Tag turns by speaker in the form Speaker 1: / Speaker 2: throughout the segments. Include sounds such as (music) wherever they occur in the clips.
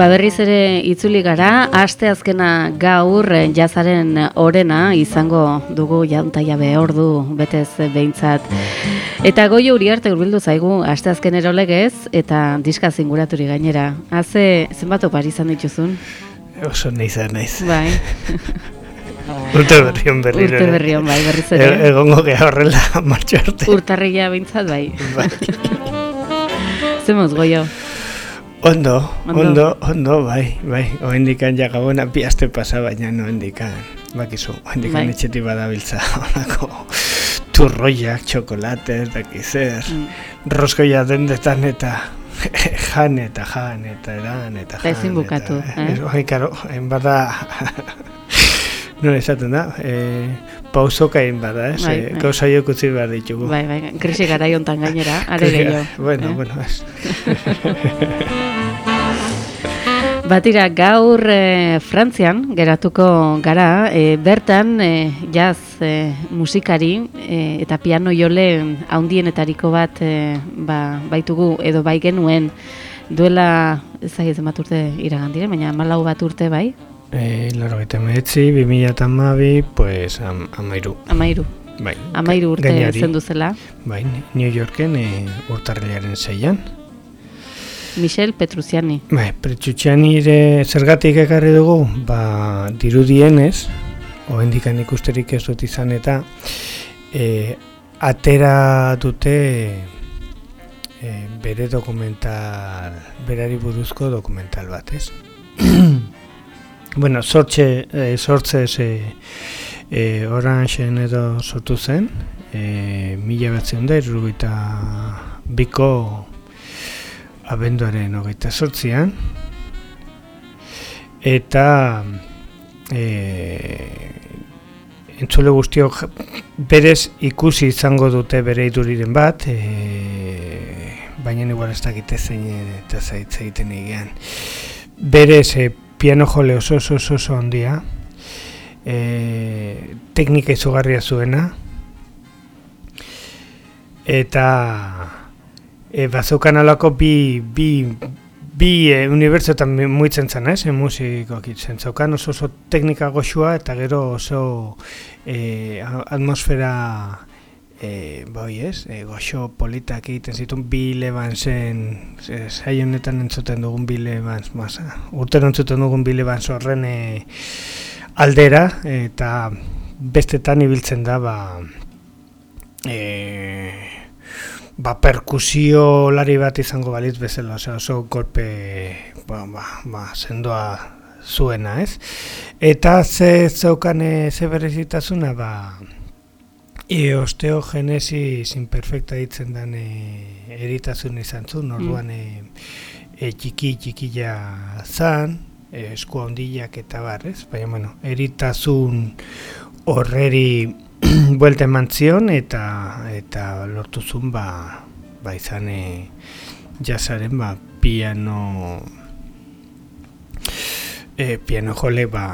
Speaker 1: Ba berriz ere itzuli gara, aste azkena gaur eh, jazaren orena izango dugu jantaia behor du betez behintzat. Eta goi hori arte urbildu zaigu aste azken erolegez eta diska zinguraturi gainera. Haze zenbat opari izan dituzun?
Speaker 2: Oso nahi zer naiz.
Speaker 1: Bai. (laughs)
Speaker 2: Urte berrion berri.
Speaker 1: Urte berrion bai, berriz ere.
Speaker 2: E egongo geha horrela (laughs) martxo arte.
Speaker 1: Urtarria behintzat bai.
Speaker 2: Bai.
Speaker 1: Zemoz goio.
Speaker 2: Ondo,
Speaker 1: Ondo.
Speaker 2: ondo, ondo, bai, bai. Oendikan ja gabona bi aste pasa, baina no endikan. Bakizu, oendikan
Speaker 1: Bai.
Speaker 2: etxetik badabiltza honako turroiak, txokolates, dakizer,
Speaker 1: Mm.
Speaker 2: roskoia dendetan eta (laughs) jan eta jan eta edan eta jan.
Speaker 1: ezin bukatu, eh?
Speaker 2: Ez, Bai, karo, hain bada, no esaten da, e, pausoka hain bada, ez?
Speaker 1: Bai,
Speaker 2: Eh,
Speaker 1: bai.
Speaker 2: Gauza joak utzi behar ditugu.
Speaker 1: Bai, bai, krisi garai hontan gainera, are gehiago. (laughs)
Speaker 2: Bueno,
Speaker 1: eh?
Speaker 2: bueno, ez. (laughs)
Speaker 1: Batira, gaur e, Frantzian geratuko gara, e, bertan e, jazz e, musikari e, eta piano jole haundienetariko bat e, ba, baitugu edo bai genuen duela ezagit zenbat urte iragan dire, baina malau bat urte bai,
Speaker 2: Eh, laro gaita mehetzi, 2008, pues, am, amairu.
Speaker 1: amairu,
Speaker 2: Bai,
Speaker 1: amairu urte
Speaker 2: gainari.
Speaker 1: zendu zela,
Speaker 2: Bai, New Yorken e, urtarrilaren zeian.
Speaker 1: Michel Petruziani.
Speaker 2: Bai, pretxutxean ire zergatik ekarri dugu, ba, dirudienez, oendikan ikusterik ez dut izan eta e, atera dute e, bere dokumental, berari buruzko dokumental bat, ez? (clears throat) bueno, sortxe, e, sortzez e, e, oranxen edo sortu zen, e, mila batzen da, irrugaita biko abenduaren hogeita sortzian, eta e, entzule guztiok berez ikusi izango dute bere iduriren bat, e, baina igual ez dakite zein eta zaitz egiten egean. Berez e, piano jole oso oso oso, oso handia, e, teknika izugarria zuena, eta e, bazeukan alako bi, bi, bi e, unibertsotan muitzen zen, ez, e, musikoak itzen zeukan oso oso teknika goxua eta gero oso e, a- atmosfera e, bai ez, e, goxo politak egiten zituen Bill Evansen, saio honetan entzuten dugun Bill Evans, masa, urtero entzuten dugun Bill Evans horren e, aldera, eta bestetan ibiltzen da, ba, e, ba, perkusio lari bat izango balitz bezala, osea, oso golpe ba, ba, ba, sendoa zuena, ez? Eta ze zeukan ze berezitasuna, ba, e, osteogenesis imperfecta ditzen den e, eritasun izan zuen, orduan e, e, txiki txikila zan, e, esku handiak eta bar, ez? Baina, bueno, eritasun horreri (clears throat) buelta eman zion eta eta lortu zuen ba, ba izan e, jazaren ba, piano e, piano jole ba,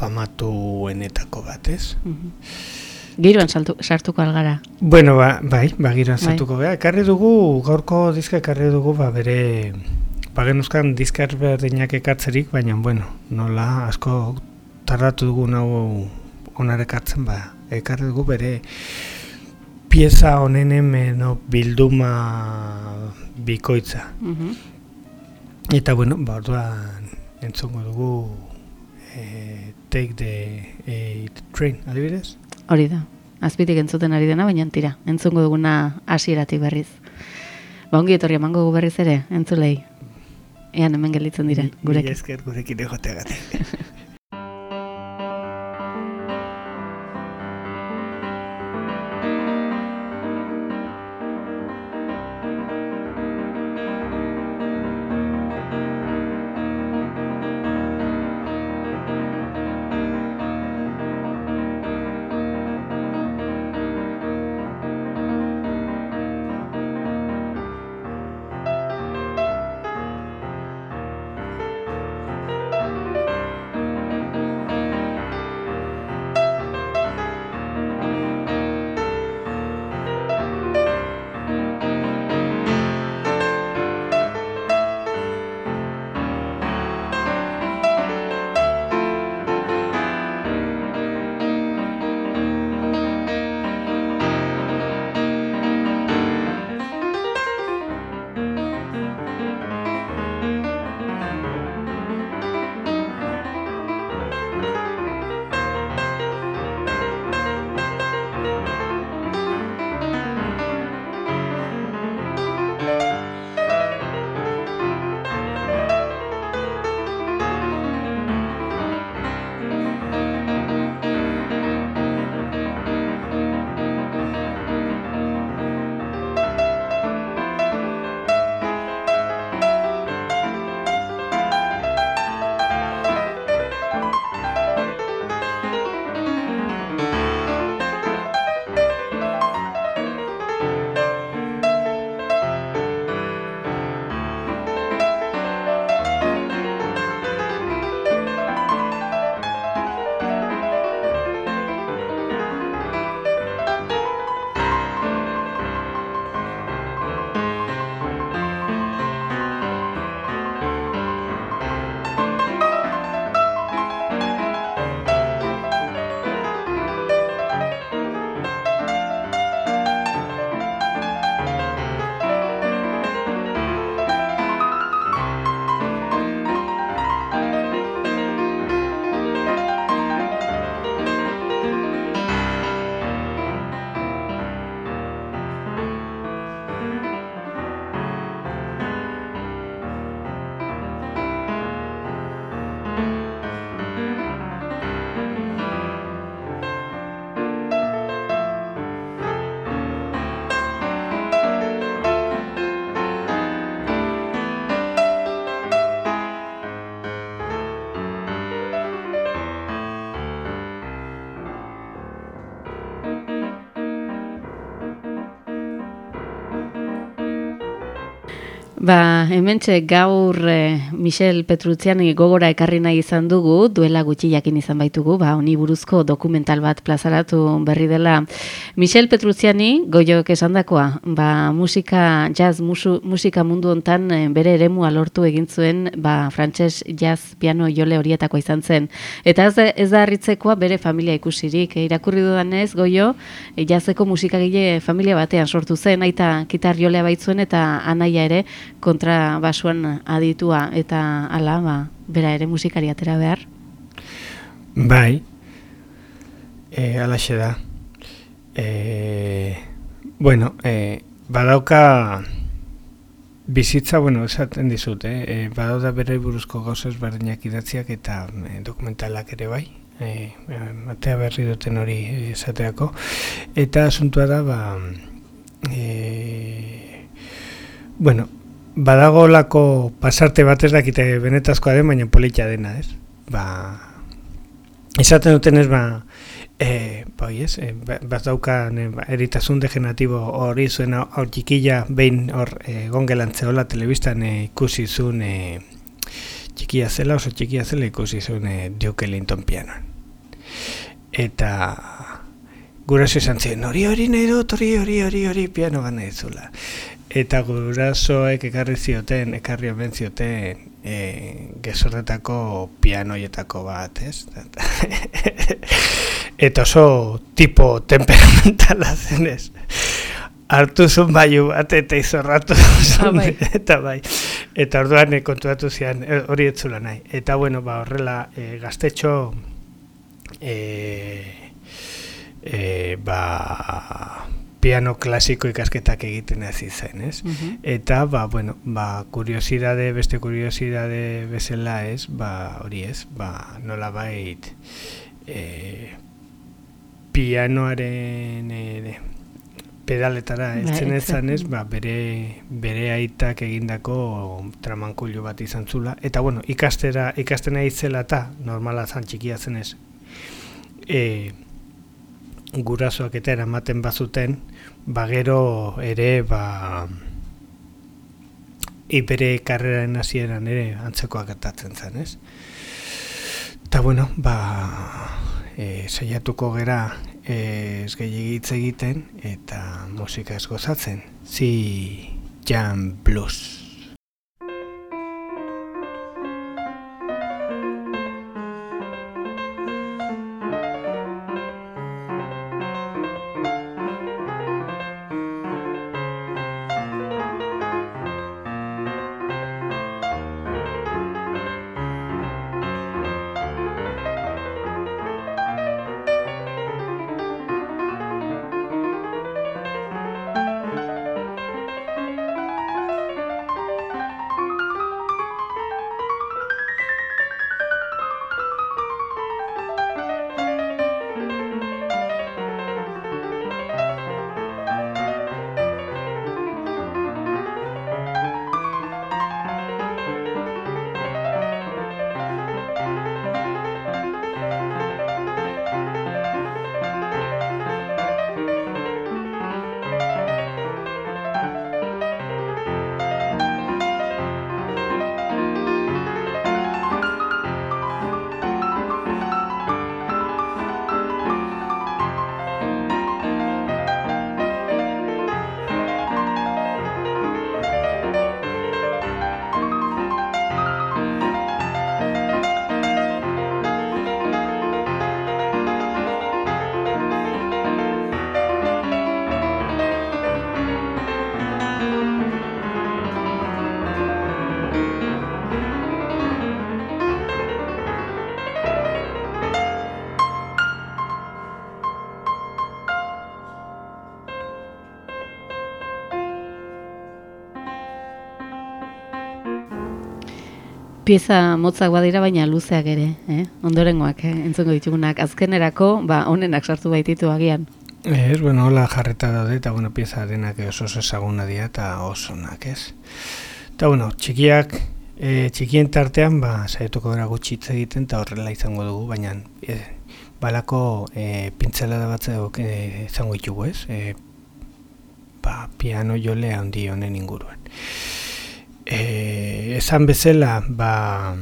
Speaker 2: famatuenetako bat, ez?
Speaker 1: Mhm. Giroan saltu, sartuko algara.
Speaker 2: Bueno, ba, bai, ba, giroan
Speaker 1: Bai.
Speaker 2: sartuko beha. Ekarri dugu, gaurko diska ekarri dugu, ba, bere, ba, genuzkan diska berdinak ekartzerik, baina, bueno, nola asko tardatu dugu hau onar ekartzen, ba, ekarri dugu bere pieza honen hemen bilduma bikoitza.
Speaker 1: Mhm.
Speaker 2: Eta, bueno, ba, orduan entzongo dugu e, Take the e, Train, adibidez?
Speaker 1: Hori da. Azpitik entzuten ari dena, baina tira. Entzungo duguna hasieratik berriz. Ba, ongi etorri emango berriz ere, entzulei. Ean hemen gelditzen dire,
Speaker 2: Mila
Speaker 1: gurekin.
Speaker 2: esker gurekin egoteagatik. (laughs)
Speaker 1: hementxe gaur e, Michel Petrutziani gogora ekarri nahi izan dugu, duela gutxi jakin izan baitugu, ba, honi buruzko dokumental bat plazaratu berri dela. Michel Petrutziani, goiok esan dakoa, ba, musika, jazz, musu, musika mundu hontan e, bere eremua lortu egin zuen, ba, frantses jazz piano jole horietako izan zen. Eta ez, ez da harritzekoa bere familia ikusirik, e, irakurri dudanez, goio, e, jazzeko musikagile familia batean sortu zen, aita kitar jolea baitzuen eta anaia ere, kontra basuan aditua eta ala, ba, bera ere musikari atera behar?
Speaker 2: Bai, e, alaxe da. E, bueno, e, badauka bizitza, bueno, esaten dizut, eh? e, badauda bere buruzko gauzez berdinak idatziak eta e, dokumentalak ere bai, e, matea berri duten hori esateako, eta asuntua da, ba, e, bueno, badago lako pasarte bat ez dakite benetazkoa den, baina politia dena, ez? Ba, esaten duten ez, ba, e, bai ez, e, bat daukan e, ba, eritasun degenatibo hori zuen hor txikilla behin hor e, gongelan zehola telebistan e, ikusi zuen e, txikia zela, oso txikia zela ikusi zuen e, Duke Ellington pianoan. Eta guraso izan ziren, hori hori nahi dut, hori hori hori hori piano gana izula eta gurasoek ekarri zioten, ekarri omen zioten e, gezorretako pianoietako bat, ez? (laughs) eta oso tipo temperamentala zenez. Artu zun baiu bat eta izorratu zun, ah, bai. eta bai. Eta orduan e, kontuatu zian e, hori etzula nahi. Eta bueno, ba, horrela e, gaztetxo e, e, ba, piano klasiko ikasketak egiten hasi zen, ez? Mhm. Eta ba, bueno, ba, kuriosidade, beste kuriosidade bezala, ez? Ba, hori, ez? Ba, nola bait e, pianoaren e, pedaletara bai, eltzen ezan, ez? Ba, bere, bere aitak egindako tramankulio bat izan zula. Eta, bueno, ikastera, ikastena itzela eta normala zan txikia zen, ez? E, gurasoak eta eramaten bazuten, bagero ere ba ipere karreraren hasieran ere antzekoak gertatzen zen, ez? Ta bueno, ba e, saiatuko gera e, ez gehiagitze egiten eta musika ez gozatzen. Zi Jam Blues.
Speaker 1: Pieza motzak badira baina luzeak ere, eh? ondorengoak, eh? entzongo ditugunak, azkenerako, ba, onenak sartu baititu agian.
Speaker 2: Ez, bueno, hola jarreta daude, eta bueno, pieza denak oso ezaguna dira, eta oso nak, ez? Eta bueno, txikiak, e, txikien tartean, ba, saietuko gara gutxitze egiten, eta horrela izango dugu, baina e, balako e, pintzela da bat e, izango ditugu, ez? E, ba, piano jolea handi honen inguruan. e, esan bezala, ba,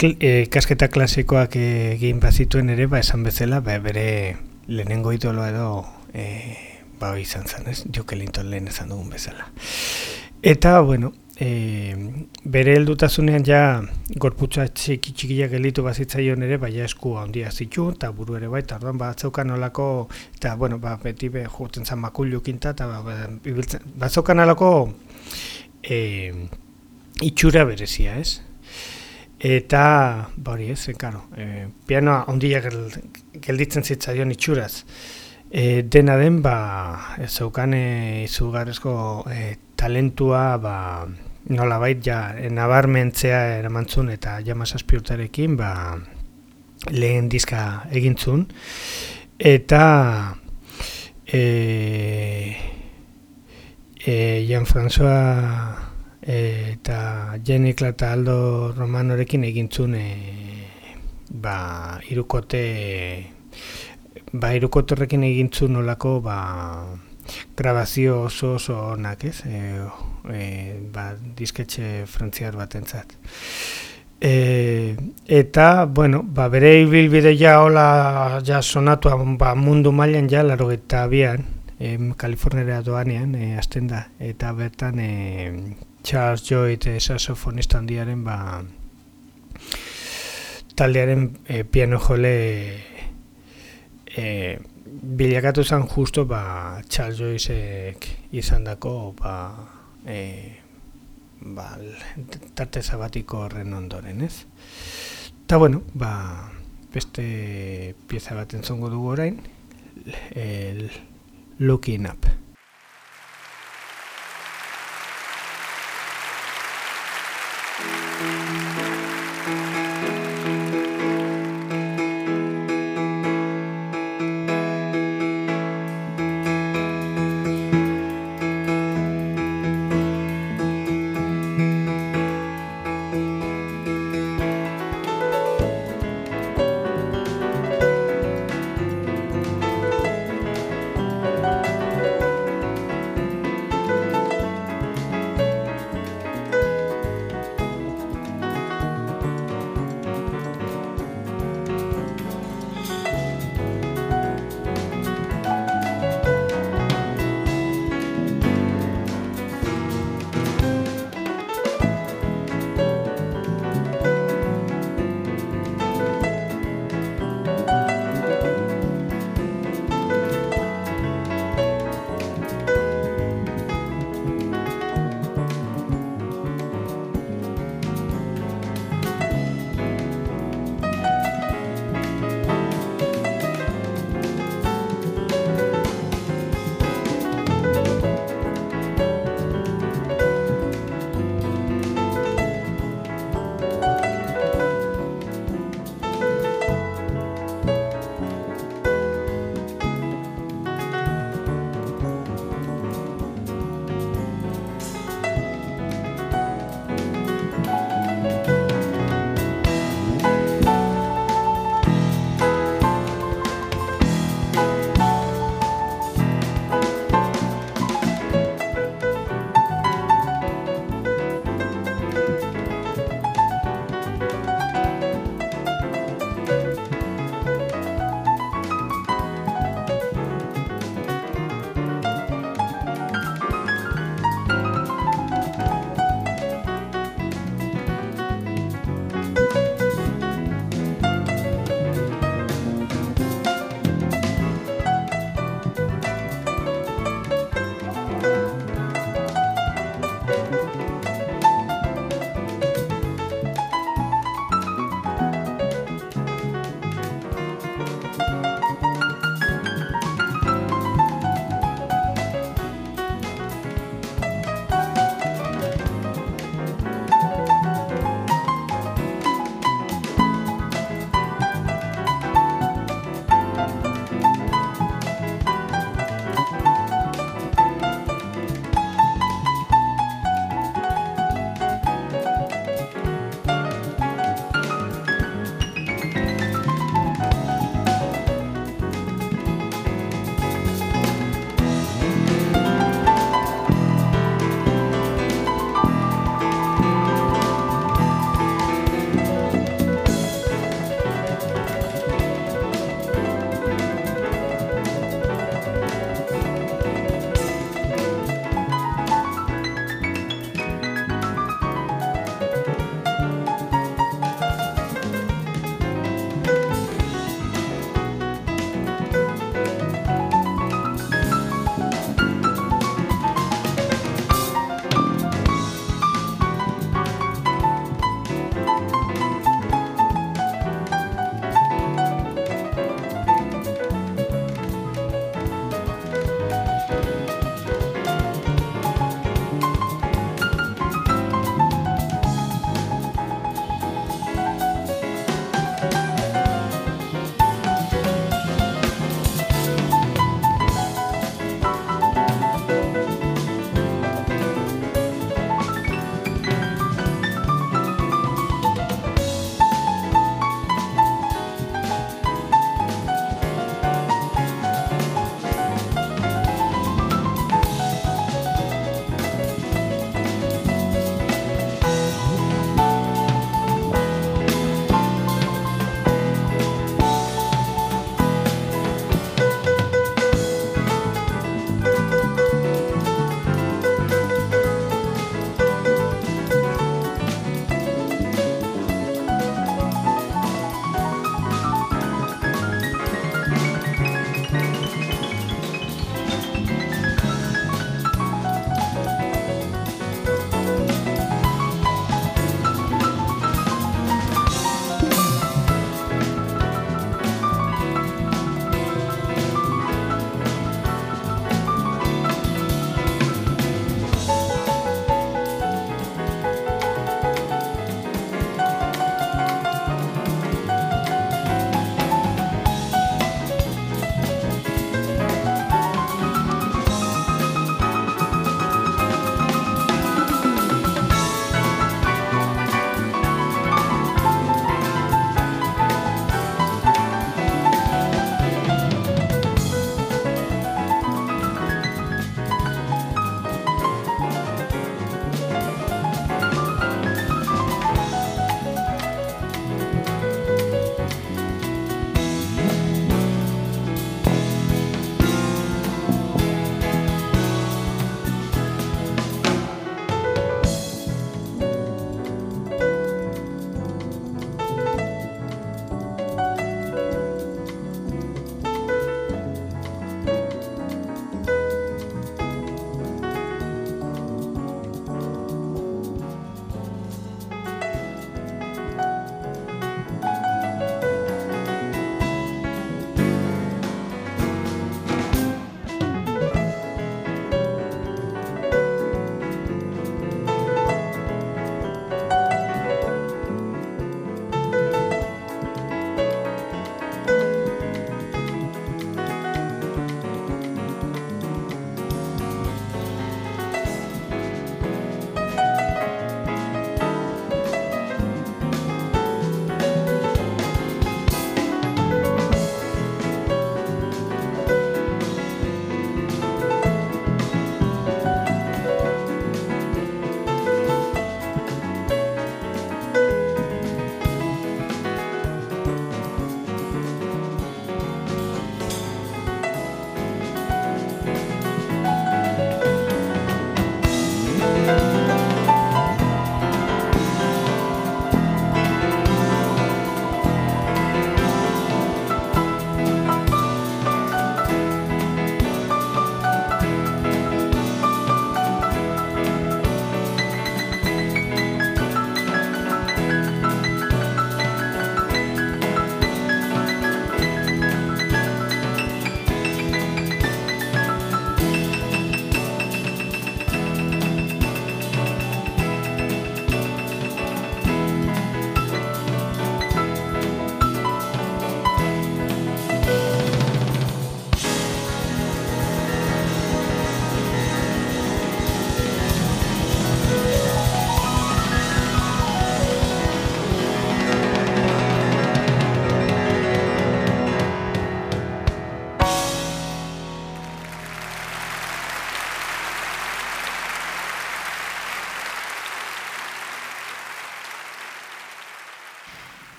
Speaker 2: e, kasketa klasikoak egin bazituen ere, ba, esan bezala, ba, bere lehenengo idolo edo e, ba, izan zen, ez? Duke Ellington lehen esan dugun bezala. Eta, bueno, e, bere heldutasunean ja gorputza txiki txikiak gelitu bazitzaion ere, baina esku handia zitu, eta buru ere bai, eta orduan bat zeukan olako, eta bueno, ba, beti be, juten zan makullu kinta, eta ba, ba, bat zeukan olako e, itxura berezia, ez? Eta, ba hori ez, karo, e, pianoa handia gelditzen zitzaion itxuraz, e, dena den, ba, zeukan e, izugarrezko e, talentua, ba, nola bait, ja, nabarmentzea eramantzun eta jama urtarekin, ba, lehen diska egintzun. Eta e, e, Jean-François eta Jenikla eta Aldo Romanorekin egintzun e, ba, irukote ba, irukotorrekin egintzun nolako ba, grabazio oso oso onak, ez? E, e, ba, disketxe frantziar bat entzat. E, eta, bueno, ba, bere ibilbide ja hola ja sonatu ba, mundu mailan ja, laro eta bian, e, Kaliforniara doanean, e, azten da, eta bertan e, Charles e, saxofonista handiaren, ba, taldearen e, piano jole e, bilakatu zen justo ba, Charles Joycek izan dako ba, e, ba, tarte zabatiko horren ondoren, ez? Eta, bueno, ba, beste pieza bat entzongo dugu orain, el Looking Up.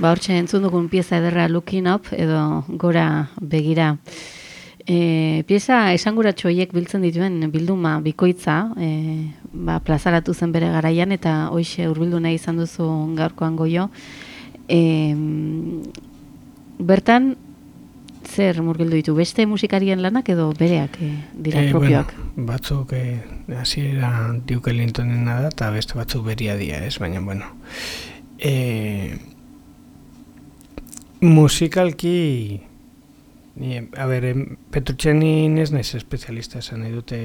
Speaker 1: Ba hortxe entzun dugun pieza ederra Looking Up edo gora begira. E, pieza esanguratxo horiek biltzen dituen bilduma bikoitza, e, ba, plazaratu zen bere garaian eta hoxe urbildu nahi izan duzu gaurkoan goio. E, bertan, zer murgildu ditu, beste musikarien lanak edo bereak e, dira e, propioak?
Speaker 2: Bueno, batzuk, e, hasiera Duke Ellingtonen da, eta beste batzuk beria dia, ez, baina, bueno. E, musikalki Ni, a ber, Petrutxeni ez naiz espezialista esan nahi dute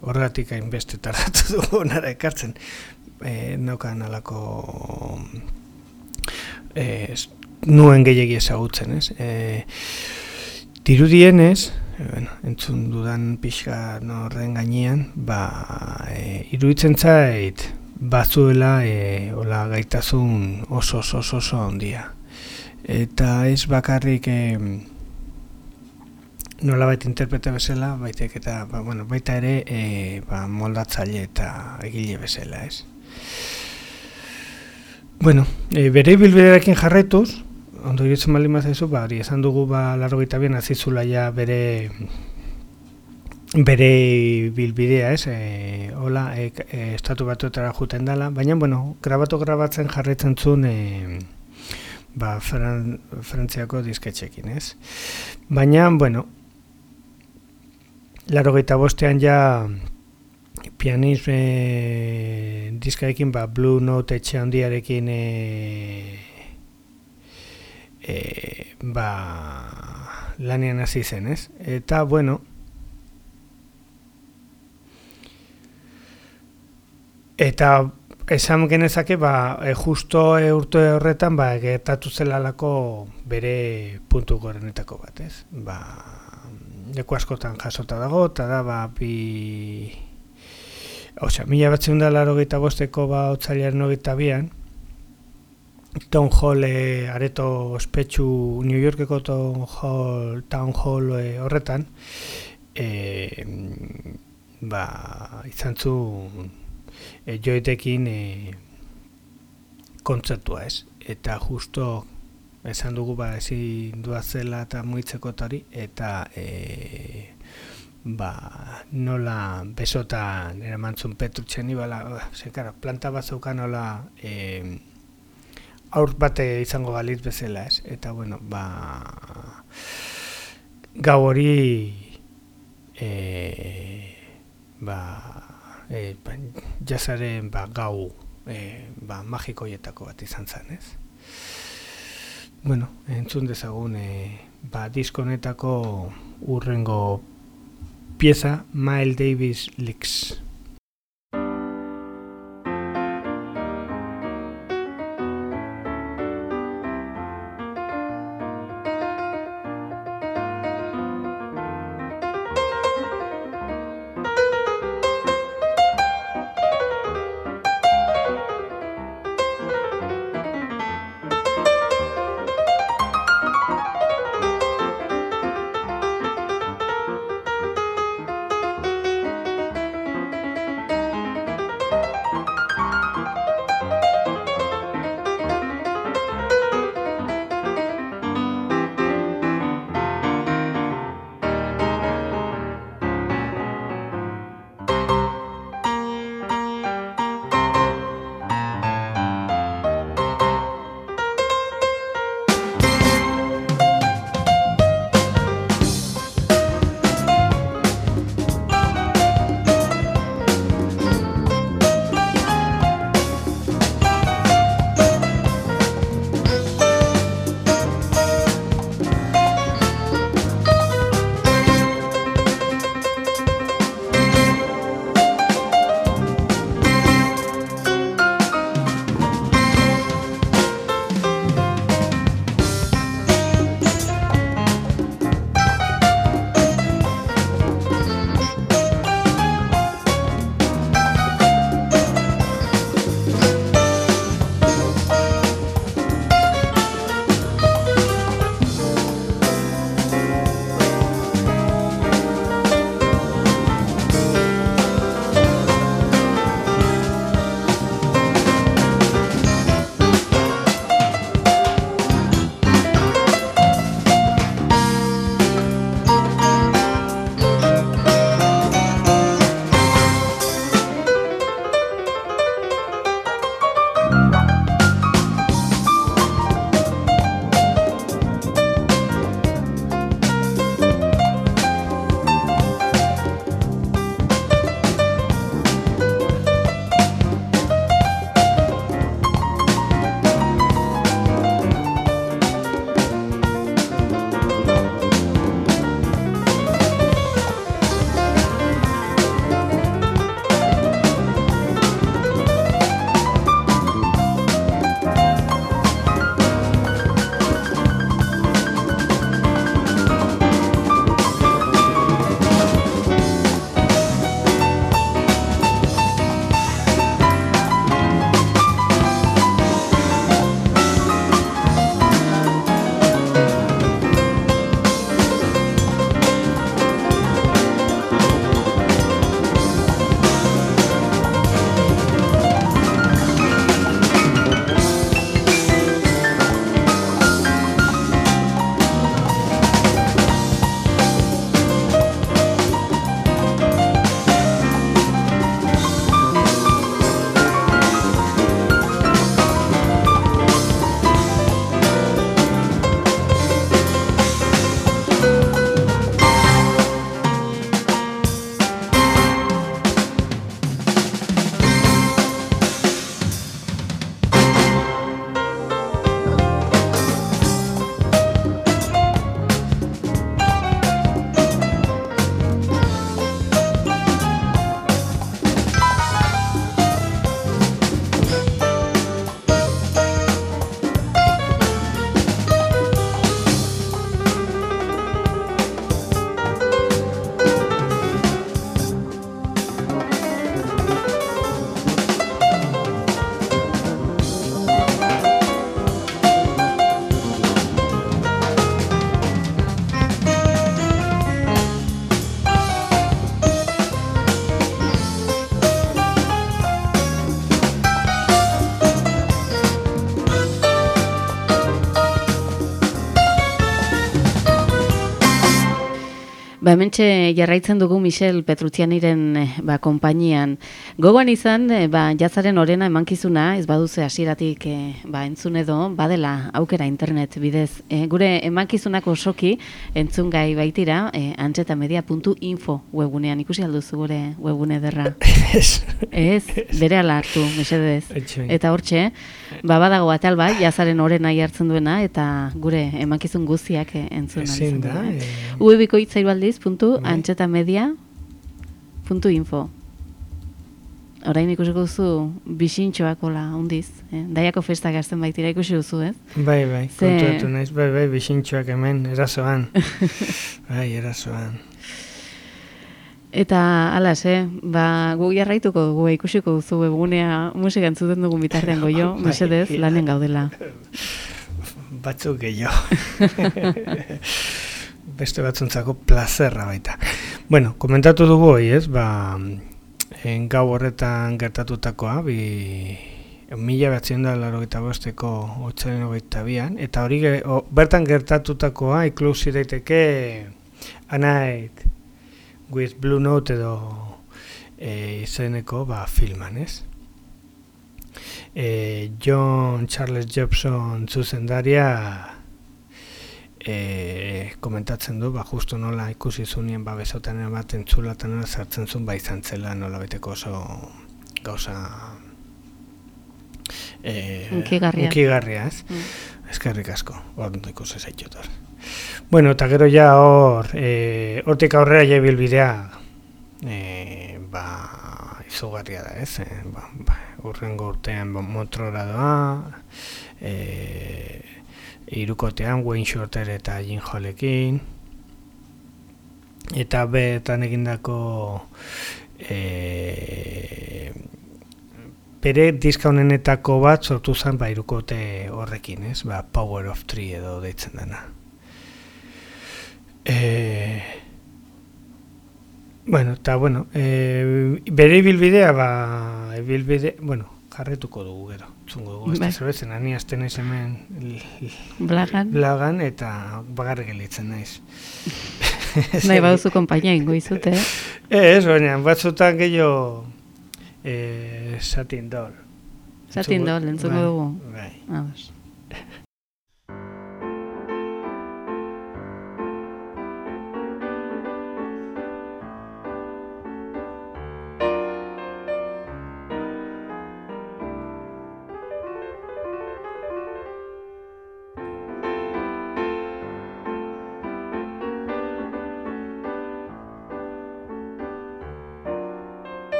Speaker 2: horregatik hainbeste tardatu (laughs) dugu nara ekartzen. E, Naukan alako e, nuen gehiagi ezagutzen, ez? E, dirudien ez, e, bueno, entzun dudan pixka norren gainean, ba, e, iruditzen zait, batzuela e, ola gaitazun oso oso oso ondia. Eta ez bakarrik... E, nola baita interprete bezala, baitek eta, ba, bueno, baita ere e, ba, moldatzaile eta egile bezala, ez? Bueno, e, bere bilbiderekin jarretuz, ondo irutzen bali mazaizu, ba, hori esan dugu, ba, largo eta bien, azizula ja bere bere bilbidea, ez? E, hola, e, e, estatu batuetara juten dela, baina, bueno, grabatu grabatzen jarretzen zuen, e, ba, Fran, frantziako disketxekin, ez? Baina, bueno, Laro gaita bostean ja pianiz e, diskarekin ba, Blue Note etxe handiarekin e, e, ba, lanian hasi zen, ez? Eta, bueno, eta esan genezake, ba, e, justo e, urte horretan, ba, gertatu zelalako bere puntu gorenetako bat, ez? Ba, leku askotan jasota dago, eta da, ba, bi... Osea, mila batzen da laro gita bosteko ba otzailaren hogeita bian, Town Hall e, areto ospetsu New Yorkeko Town Hall, Town Hall e, horretan, e, ba, izan zu e, joetekin e, kontzertua ez. Eta justo esan dugu ba ezin duazela eta muitzeko hori eta e, ba, nola besotan eramantzun petrutxen ibala, zekara, planta bat zeukan nola e, aur bate izango baliz bezala ez, eta bueno, ba gau hori e, ba, e, ba, jazaren ba, gau e, ba, magikoietako bat izan zen ez. Bueno, entzun dezagun e, ba, diskonetako urrengo pieza Miles Davis Licks.
Speaker 1: Ba, mentxe jarraitzen dugu Michel Petrutianiren eh, ba, konpainian. Gogoan izan, eh, ba, jatzaren orena emankizuna, ez baduze hasieratik eh, ba, entzun edo, badela aukera internet bidez. E, gure emankizunak osoki entzun gai baitira, e, antxetamedia.info webunean, ikusi alduzu gure webune derra. (laughs)
Speaker 2: Ez.
Speaker 1: Ez, bere ala hartu, mesedez. Eta hortxe, ba, badago atal bai, jazaren orena jartzen duena, eta gure emankizun guztiak entzun.
Speaker 2: Ezin da.
Speaker 1: Ubebiko itzairu www.antxetamedia.info Orain ikusiko duzu bisintxoak hola hundiz, eh? Daiako festak azten baitira ikusi duzu, ez?
Speaker 2: Bai, bai, Ze... kontuatu naiz, bai, bai, bisintxoak hemen, erasoan. (laughs) bai, erasoan.
Speaker 1: Eta, alas, eh? Ba, gu jarraituko dugu, eh, ikusiko duzu webgunea musika entzuten dugun bitartean goio, bai, mesedez, lanen gaudela. (laughs)
Speaker 2: Batzuk gehiago. (laughs) beste batzuntzako plazerra baita. Bueno, komentatu dugu hoi, ez? Ba, en gau horretan gertatutakoa, bi mila batzen da laro eta bosteko otxaren hogeita bian, eta hori bertan gertatutakoa inklusi daiteke anait with Blue Note edo e, izeneko ba, filman, ez? E, John Charles Jobson zuzendaria e, komentatzen du, ba, justu nola ikusi zunien, ba, bezotan bat entzulatan sartzen zuen, ba, izan zela nola beteko oso gauza
Speaker 1: e, unkigarria.
Speaker 2: unkigarria, ez? Mm. Eskerrik asko, hor ikusi zaitxotor. Bueno, eta gero ja hor, e, hortik aurrera ja bilbidea, e, ba, izugarria da, ez? E, ba, ba, urrengo urtean ba, motrora doa, e, irukotean Wayne Shorter eta Jim Hallekin eta betan egindako e, bere diska honenetako bat sortu zen ba irukote horrekin, ez? Ba, Power of Three edo deitzen dena. E, bueno, eta bueno, e, bere bilbidea ba, bilbide, bueno, jarretuko dugu gero. Zungo dugu, ez da bai. zerbetzen, ani azten ez hemen
Speaker 1: blagan.
Speaker 2: blagan eta bagarri gelitzen naiz. (laughs)
Speaker 1: Nahi baduzu kompainia ingo izute, eh? (laughs)
Speaker 2: Ez, baina, batzutan gehiago eh, satin dol.
Speaker 1: Satin dol, entzuko dugu.
Speaker 2: Bai. (laughs)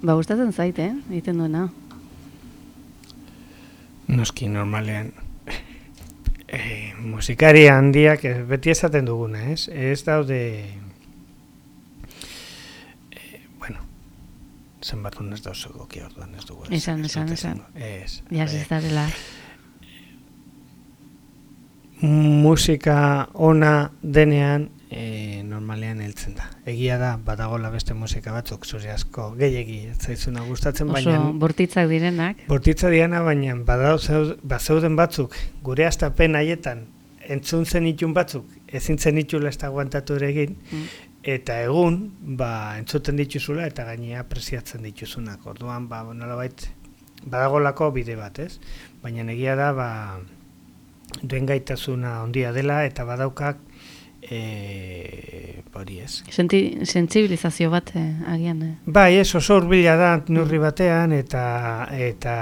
Speaker 1: Ba, gustatzen zait, eh? Egiten duena.
Speaker 2: Noski, normalean. (laughs) E, musikari handiak eh, beti esaten duguna, ez? Ez daude... E, bueno, zenbat ez da oso goki orduan ez dugu.
Speaker 1: Esan, esan, esan.
Speaker 2: Ez.
Speaker 1: Ja, ez darela.
Speaker 2: Musika ona denean e, normalean heltzen da. Egia da, badagola beste musika batzuk, zuri asko, gehiegi, ez zaizuna gustatzen, baina...
Speaker 1: Oso, bortitzak direnak.
Speaker 2: Bortitza diana, baina badau bazeuden batzuk, gure astapen haietan, entzun zen itun batzuk, ezin zen itxula ez da guantatu egin, mm. eta egun, ba, entzuten dituzula eta gainea apresiatzen dituzunak. Orduan, ba, nolabait, badagolako bide bat, ez? Baina egia da, ba, duen gaitasuna ondia dela eta badaukak e, hori ez.
Speaker 1: Senti, sensibilizazio bat eh, agian. Eh?
Speaker 2: Bai, ez oso urbila da nurri batean eta eta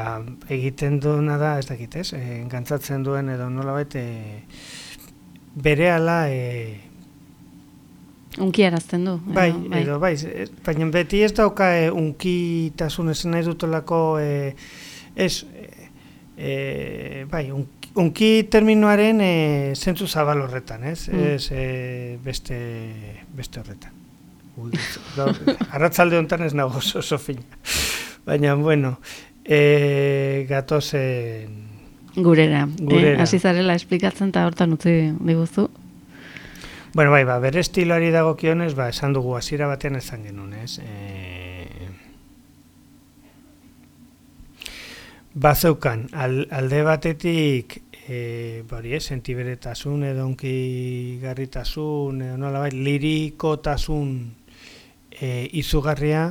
Speaker 2: egiten duena da, ez dakit ez, e, gantzatzen duen edo nola bete bere ala e,
Speaker 1: Unki arazten du.
Speaker 2: Bai, bai, edo, bai, baina beti ez dauka e, unki tasun esan nahi dutolako e, ez, e, bai, unki unki terminoaren e, zentzu zabal horretan, ez? Mm. Ez e, beste, beste horretan. Arratzalde honetan ez nago oso, oso fina. Baina, bueno, e, gatozen...
Speaker 1: Gurera. Gurera. Eh, zarela esplikatzen eta hortan utzi diguzu.
Speaker 2: Bueno, bai, ba, bere estiloari dago kionez, ba, esan dugu hasiera batean esan genuen, ez? E, Bazeukan, alde batetik e, bari ez, sentiberetasun edo onki garritasun edo nola bai, lirikotasun e, izugarria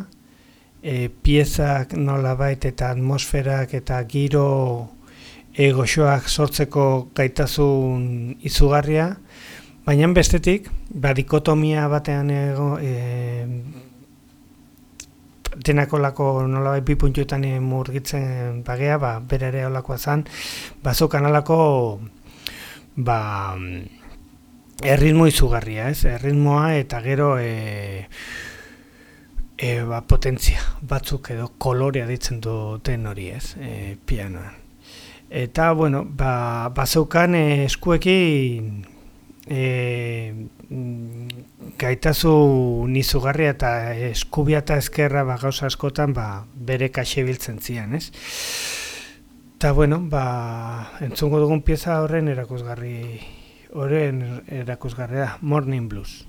Speaker 2: e, piezak nola bait eta atmosferak eta giro e, goxoak sortzeko gaitasun izugarria. Baina bestetik, badikotomia batean ego, e, denako lako nola bi puntuetan murgitzen bagea, ba, bere ere olakoa zan, bazo kanalako ba, erritmo izugarria, ez? Erritmoa eta gero e, e, ba, potentzia batzuk edo kolorea ditzen duten hori, ez? E, pianoan. Eta, bueno, ba, bazeukan e, eskuekin e, gaitazu nizugarria eta eskubia eta eskerra ba, gauza askotan ba, bere kaxe biltzen zian, ez? Eta, bueno, ba, entzungo dugun pieza horren erakusgarri, horren erakusgarri da, Morning Blues.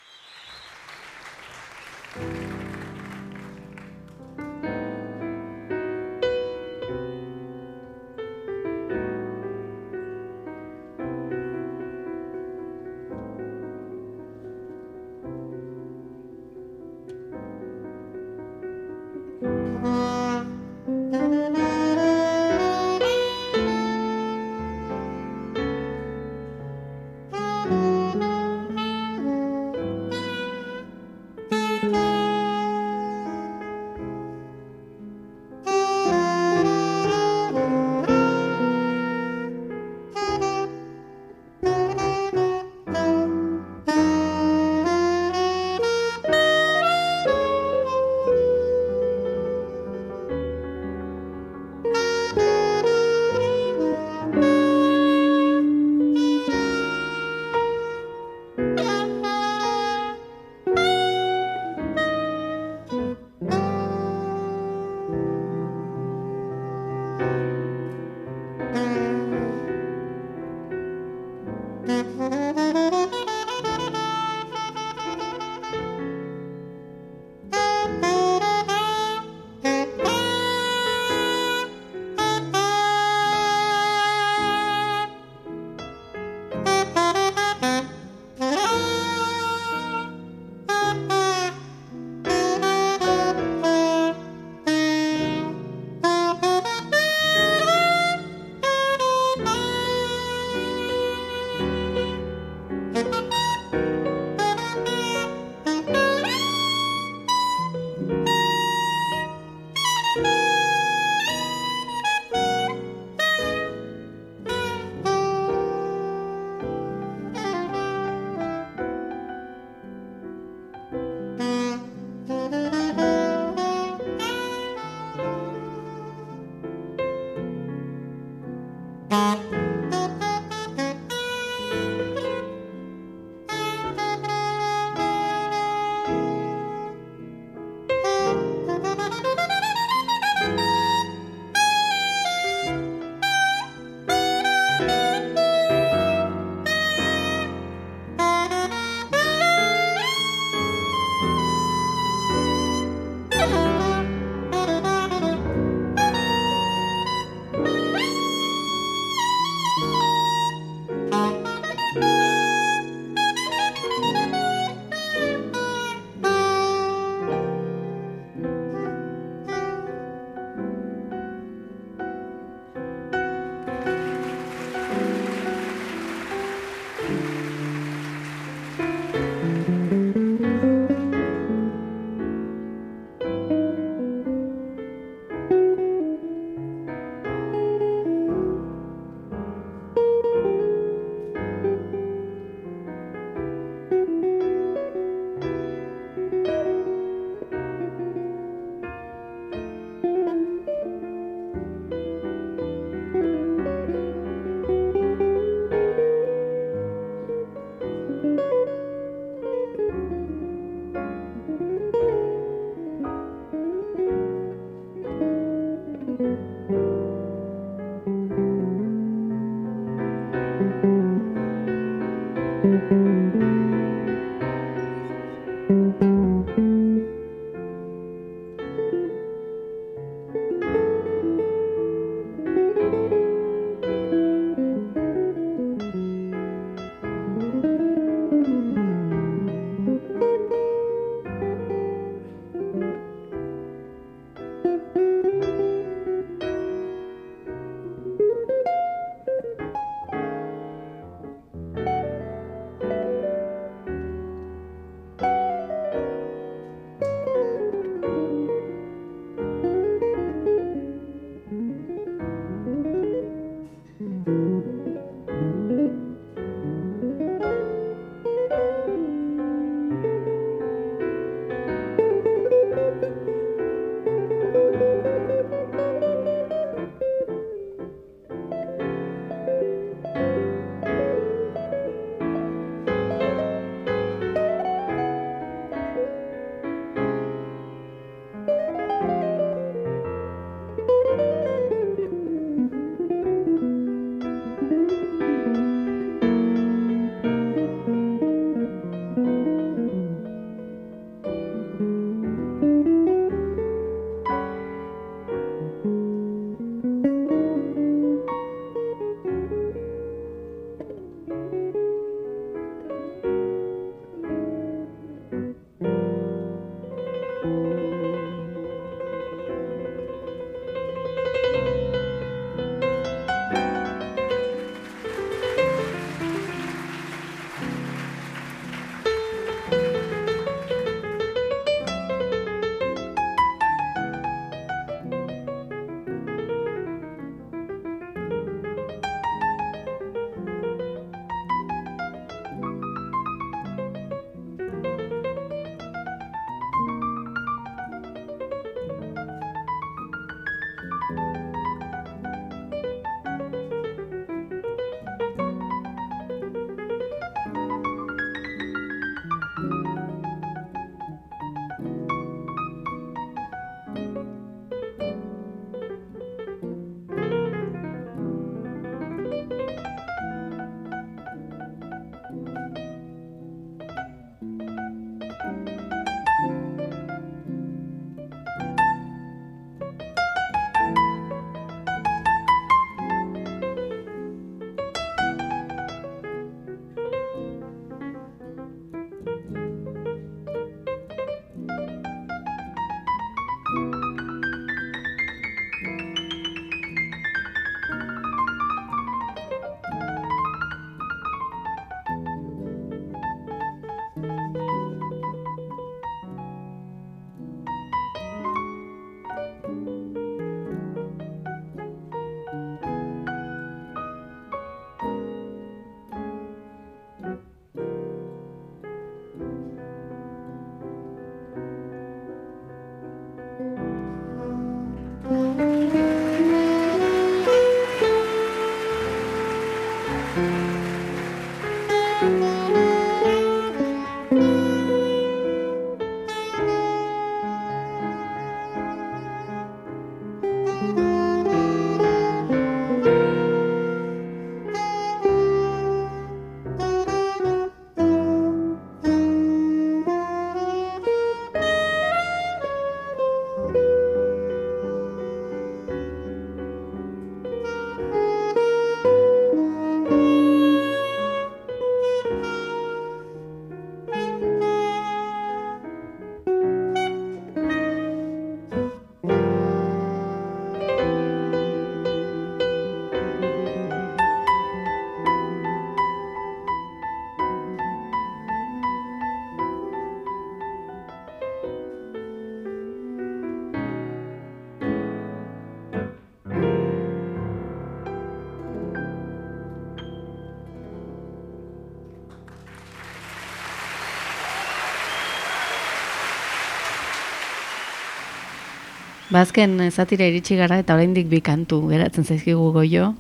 Speaker 1: Bazken ba, zatira iritsi gara eta oraindik bi kantu geratzen zaizkigu goio.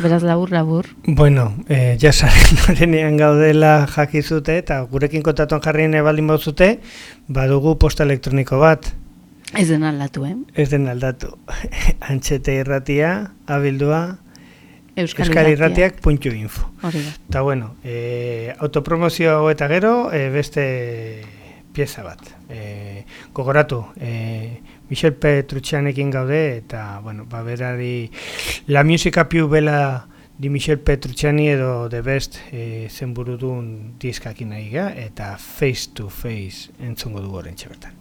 Speaker 1: Beraz labur labur.
Speaker 2: Bueno, eh ja sarenean (laughs) gaudela jakizute eta gurekin kontatuan jarri ne baldin bozute, badugu posta elektroniko bat.
Speaker 1: Ez den aldatu, eh?
Speaker 2: Ez den aldatu. (laughs) Antxete irratia, abildua,
Speaker 1: Euskal
Speaker 2: Euskal Hori da. Ta bueno, eh autopromozio eta gero, e, beste pieza bat. E, gogoratu, e, Michel Petruccianekin gaude, eta, bueno, ba, berari, la musika piu bela di Michel Petrucciani edo The Best e, zenburudun diskakin nahi eta face to face entzongo dugu horrentxe bertan.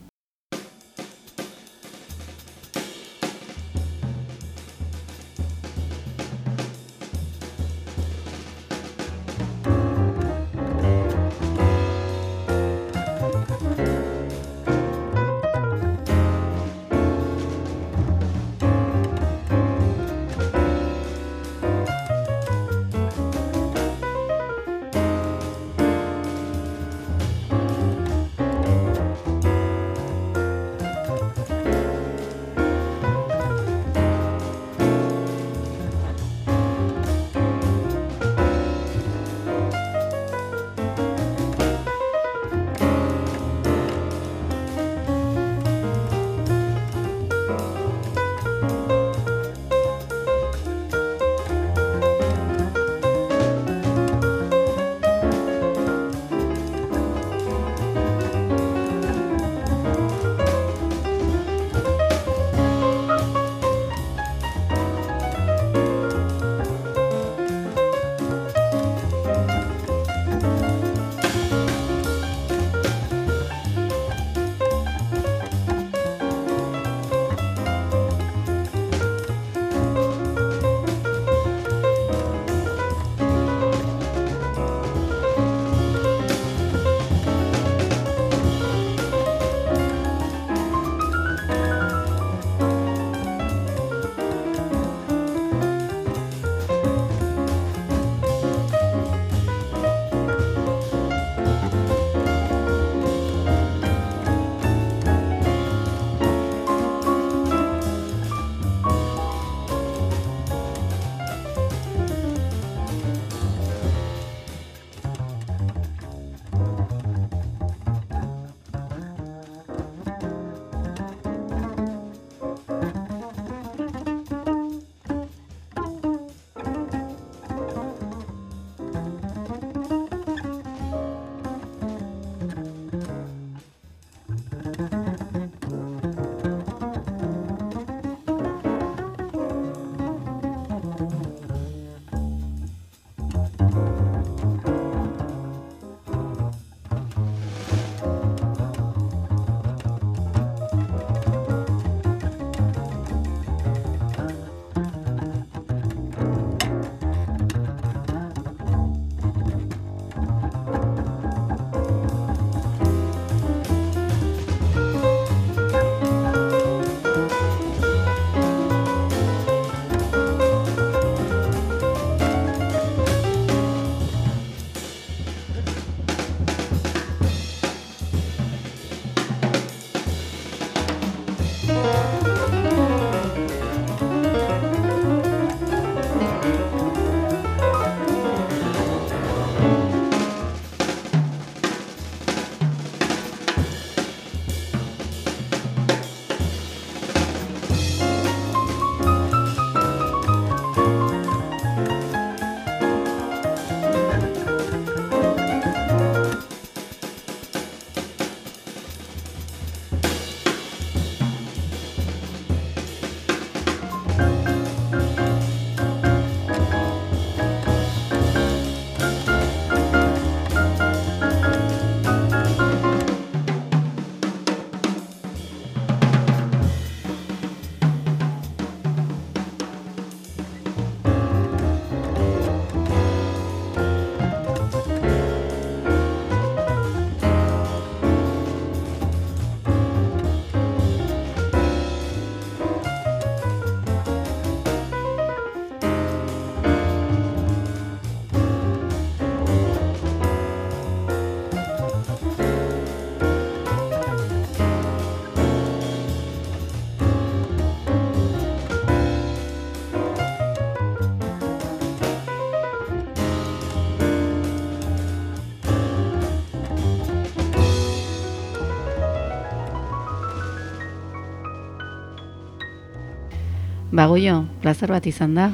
Speaker 1: Bagoio, plazer bat izan da.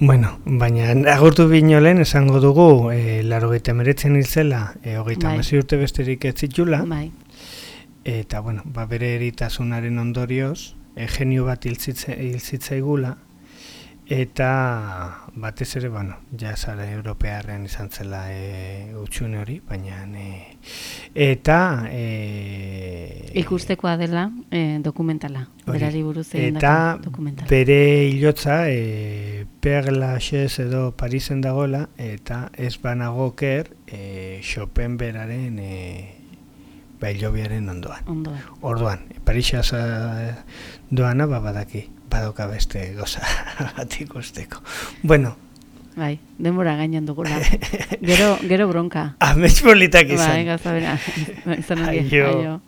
Speaker 2: Bueno, baina agurtu binolen esango dugu e, laro gaita meretzen hilzela e, hogeita bai. urte besterik ez zitula.
Speaker 1: Bai.
Speaker 2: Eta, bueno, ba, bere eritasunaren ondorioz, e, genio bat hilzitzaigula, eta batez ere, bueno, ja zara europearren izan zela e, utxune hori, baina e, eta e,
Speaker 1: ikustekoa dela e, dokumentala, berari buruz
Speaker 2: egin eta bere hilotza e, perla edo Parisen dagoela eta ez banago ker e, Chopin beraren e, bailobiaren ondoan.
Speaker 1: ondoan.
Speaker 2: Orduan, Parisa doana babadaki badoka beste goza (laughs) bat ikusteko. Bueno.
Speaker 1: Bai, denbora gainan dugula. Gero, gero bronka. (laughs)
Speaker 2: Amets politak izan.
Speaker 1: Bai, gaza bera. Aio. Aio.